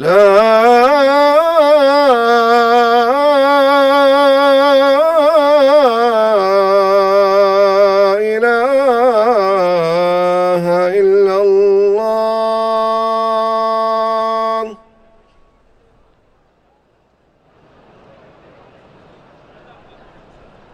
لا